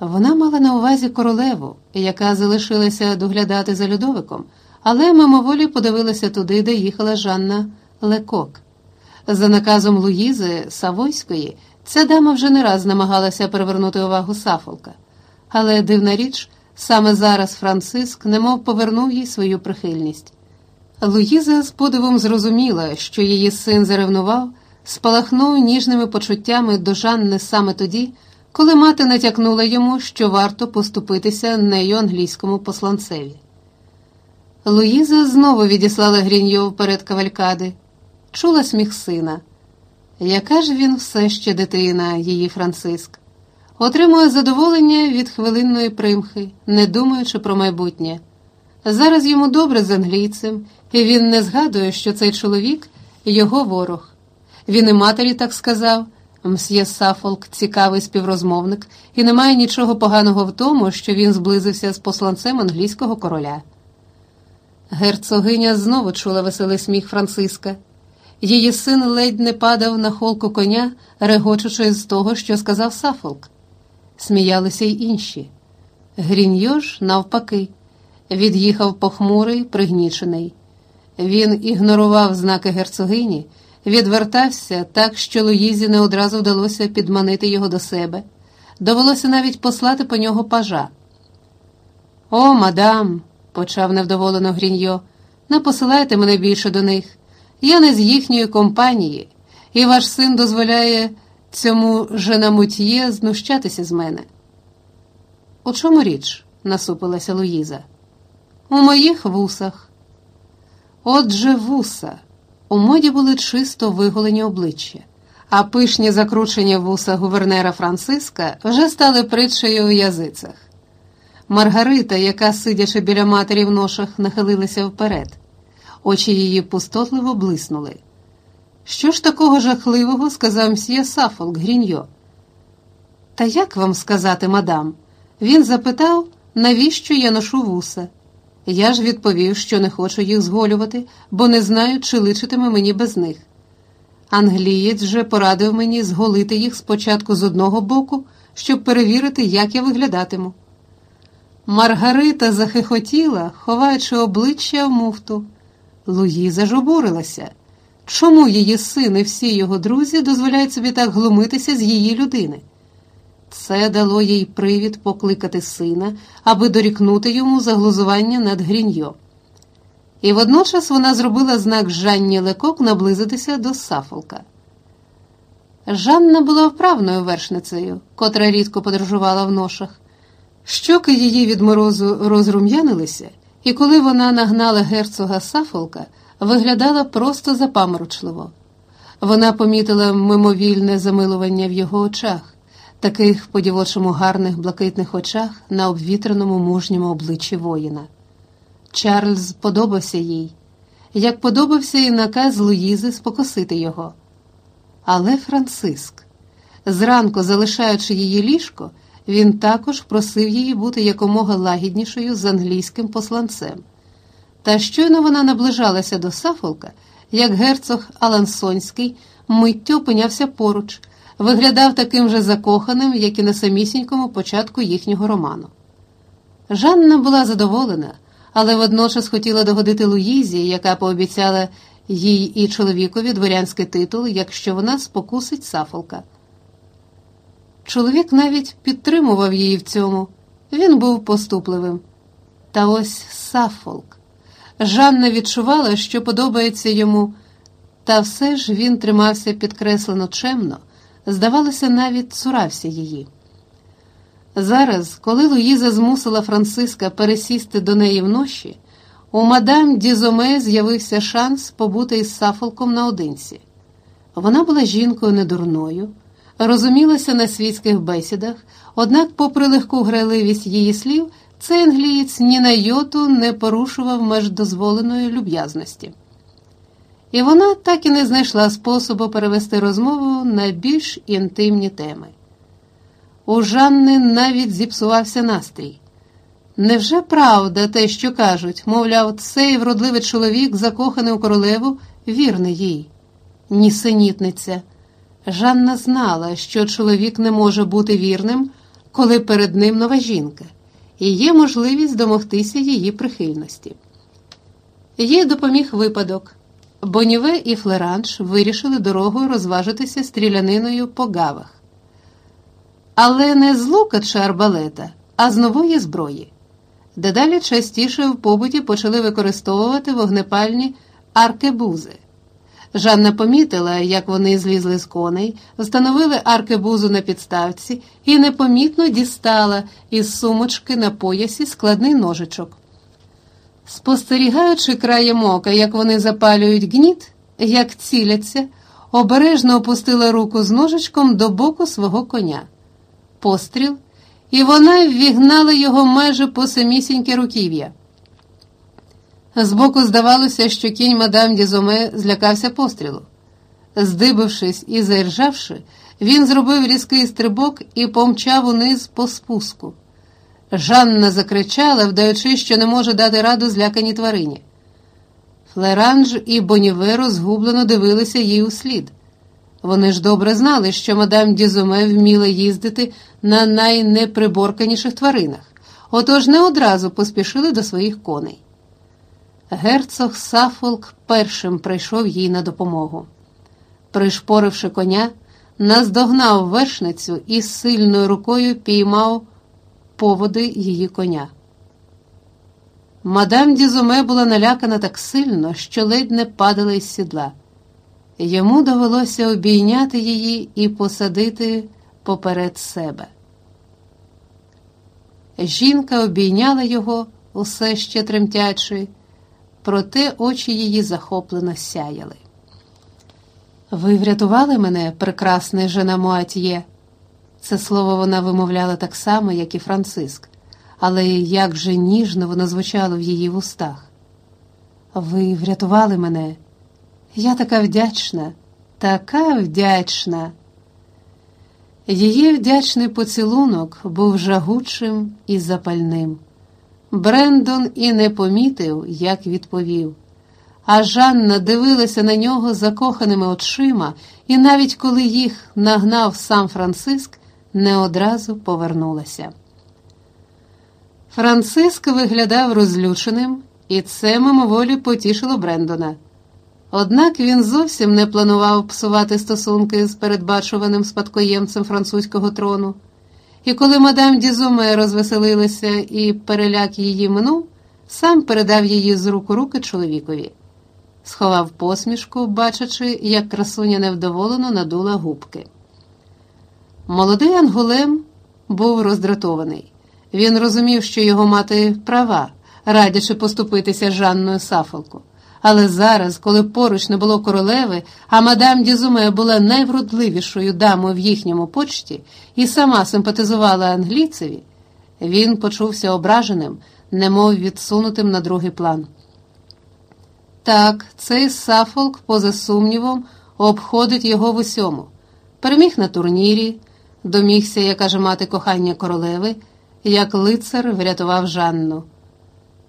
Вона мала на увазі королеву, яка залишилася доглядати за Людовиком, але мимоволі подивилася туди, де їхала Жанна Лекок. За наказом Луїзи Савойської, ця дама вже не раз намагалася привернути увагу Сафолка. Але дивна річ, саме зараз Франциск немов повернув їй свою прихильність. Луїза з подивом зрозуміла, що її син заревнував, спалахнув ніжними почуттями до Жанни саме тоді, коли мати натякнула йому, що варто поступитися нею англійському посланцеві. Луїза знову відіслала Гріньо вперед кавалькади, чула сміх сина. Яка ж він все ще дитина, її Франциск, отримує задоволення від хвилинної примхи, не думаючи про майбутнє. Зараз йому добре з англійцем, і він не згадує, що цей чоловік його ворог. Він і матері так сказав. Мсьє Сафолк цікавий співрозмовник, і немає нічого поганого в тому, що він зблизився з посланцем англійського короля. Герцогиня знову чула веселий сміх Франциска. Її син ледь не падав на холку коня, регочучи з того, що сказав Сафолк. Сміялися й інші. Гріньо ж, навпаки, від'їхав похмурий, пригнічений. Він ігнорував знаки герцогині, відвертався так, що Луїзі не одразу вдалося підманити його до себе. Довелося навіть послати по нього пажа. О, мадам, почав невдоволено Гріньо, не посилайте мене більше до них. Я не з їхньої компанії, і ваш син дозволяє цьому женамутьє знущатися з мене. У чому річ? насупилася Луїза. У моїх вусах. Отже, вуса. У моді були чисто виголені обличчя, а пишні закручення вуса гувернера Франциска вже стали притчею у язицях. Маргарита, яка, сидячи біля матері в ношах, нахилилася вперед, очі її пустотливо блиснули. Що ж такого жахливого сказав мсьє Сафолк Гріньо? Та як вам сказати, мадам? Він запитав, навіщо я ношу вуса. Я ж відповів, що не хочу їх зголювати, бо не знаю, чи личитиме мені без них. Англієць же порадив мені зголити їх спочатку з одного боку, щоб перевірити, як я виглядатиму. Маргарита захихотіла, ховаючи обличчя в муфту. Луїза ж. Чому її син і всі його друзі дозволяють собі так глумитися з її людини? Це дало їй привід покликати сина, аби дорікнути йому заглузування над Гріньо. І водночас вона зробила знак Жанні Лекок наблизитися до Сафолка. Жанна була вправною вершницею, котра рідко подорожувала в ношах. Щоки її від морозу розрум'янилися, і коли вона нагнала герцога Сафолка, виглядала просто запаморочливо. Вона помітила мимовільне замилування в його очах таких по дівочому гарних блакитних очах на обвітреному мужньому обличчі воїна. Чарльз подобався їй, як подобався і наказ Луїзи спокосити його. Але Франциск, зранку залишаючи її ліжко, він також просив її бути якомога лагіднішою з англійським посланцем. Та щойно вона наближалася до Сафолка, як герцог Алансонський миттю опинявся поруч виглядав таким же закоханим, як і на самісінькому початку їхнього роману. Жанна була задоволена, але водночас хотіла догодити Луїзі, яка пообіцяла їй і чоловікові дворянський титул, якщо вона спокусить Сафолка. Чоловік навіть підтримував її в цьому, він був поступливим. Та ось Сафолк. Жанна відчувала, що подобається йому, та все ж він тримався підкреслено чемно здавалося, навіть цурався її. Зараз, коли Луїза змусила Франциска пересісти до неї вночі, у мадам Дізоме з'явився шанс побути із Сафолком наодинці. Вона була жінкою недурною, розумілася на світських бесідах, однак, попри легку грайливість її слів, цей англієць ні на йоту не порушував меж дозволеної люб'язності і вона так і не знайшла способу перевести розмову на більш інтимні теми. У Жанни навіть зіпсувався настрій. Невже правда те, що кажуть, мовляв, цей вродливий чоловік, закоханий у королеву, вірний їй? Нісенітниця. Жанна знала, що чоловік не може бути вірним, коли перед ним нова жінка, і є можливість домогтися її прихильності. Їй допоміг випадок. Боніве і Флеранж вирішили дорогою розважитися стріляниною по гавах. Але не з лука чи арбалета, а з нової зброї. Дедалі частіше в побуті почали використовувати вогнепальні аркебузи. Жанна помітила, як вони злізли з коней, встановили аркебузу на підставці і непомітно дістала із сумочки на поясі складний ножичок. Спостерігаючи краєм ока, як вони запалюють гніт, як ціляться, обережно опустила руку з ножичком до боку свого коня. Постріл, і вона ввігнала його майже по самісіньке руків'я. Збоку здавалося, що кінь мадам Дізоме злякався пострілу. Здибившись і заіржавши, він зробив різкий стрибок і помчав униз по спуску. Жанна закричала, вдаючи, що не може дати раду зляканій тварині. Флеранж і Боніверо згублено дивилися їй услід. Вони ж добре знали, що мадам Дізоме вміла їздити на найнеприборканіших тваринах, отож не одразу поспішили до своїх коней. Герцог Сафолк першим прийшов їй на допомогу. Пришпоривши коня, наздогнав вершницю і сильною рукою піймав поводи її коня. Мадам Дізоме була налякана так сильно, що ледь не падала із сідла. Йому довелося обійняти її і посадити поперед себе. Жінка обійняла його, усе ще тремтячи, проте очі її захоплено сяяли. Ви врятували мене, прекрасний жена Муатьє. Це слово вона вимовляла так само, як і Франциск, але як же ніжно воно звучало в її вустах. Ви врятували мене. Я така вдячна, така вдячна. Її вдячний поцілунок був жагучим і запальним. Брендон і не помітив, як відповів. А Жанна дивилася на нього закоханими очима, і навіть коли їх нагнав сам Франциск, не одразу повернулася. Франциск виглядав розлюченим, і це мимоволі потішило Брендона. Однак він зовсім не планував псувати стосунки з передбачуваним спадкоємцем французького трону. І коли мадам Дізуме розвеселилася і переляк її минув, сам передав її з рук у руки чоловікові, сховав посмішку, бачачи, як красуня невдоволено надула губки. Молодий Ангулем був роздратований. Він розумів, що його мати права, радячи поступитися Жанною Сафолку. Але зараз, коли поруч не було королеви, а мадам Дізуме була найвродливішою дамою в їхньому почті і сама симпатизувала англійцеві, він почувся ображеним, немов відсунутим на другий план. Так, цей Сафолк, поза сумнівом, обходить його в усьому. Переміг на турнірі, домігся, як каже мати кохання королеви, як лицар врятував Жанну.